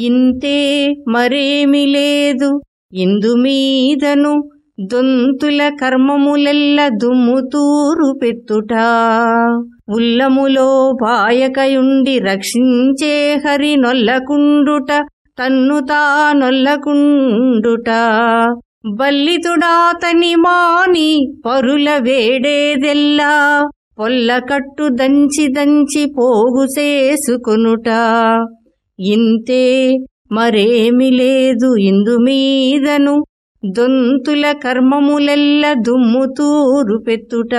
ఇంతే మరేమి లేదు. ఇందుమీదను దొంతుల కర్మములెల్ల దుమ్ముతూరు పెత్తుట ఉల్లములో పాయకయుండి రక్షించే హరి నొల్లకుండుట తన్ను తానొల్లకుండుట బల్లితుడాతని మాని పరుల వేడేదెల్లా పొల్లకట్టు దంచి దంచి పోగు చేసుకొనుట ఇంతే మరేమి లేదు ఇందు మీదను దొంతుల కర్మములెల్ల దుమ్ముతూరు పెత్తుట.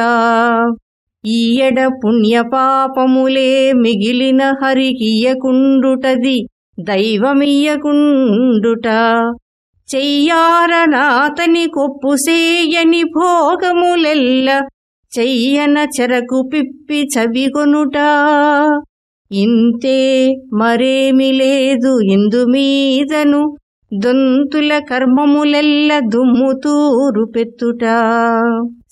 ఈయడ పుణ్యపాపములే మిగిలిన హరికియ్యకుండుటది దైవమియ్యకుండుట. చెయ్యారనాతని కొప్పు సేయని భోగములెల్ల చెయ్యన చెరకు పిప్పి చవికొనుట. ఇంతే మరేమి లేదు ఇందుమీదను దొంతుల కర్మములెల్ల దుమ్ముతూరు పెత్తుట.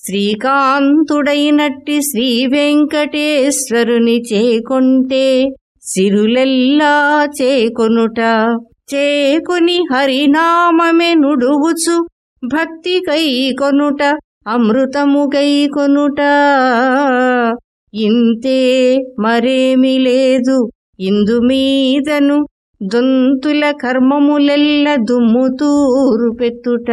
శ్రీకాంతుడైనట్టి శ్రీ వెంకటేశ్వరుని చేకొంటే సిరులెల్లా చేకొనుట. చేకొని హరినామమే నుడువుచు భక్తి కై కొనుట అమృతము గై కొనుట. ఇంతే మరేమి లేదు. ఇందు మీదను దొంతుల కర్మములెల్ల దుమ్ముతూరు పెత్తుట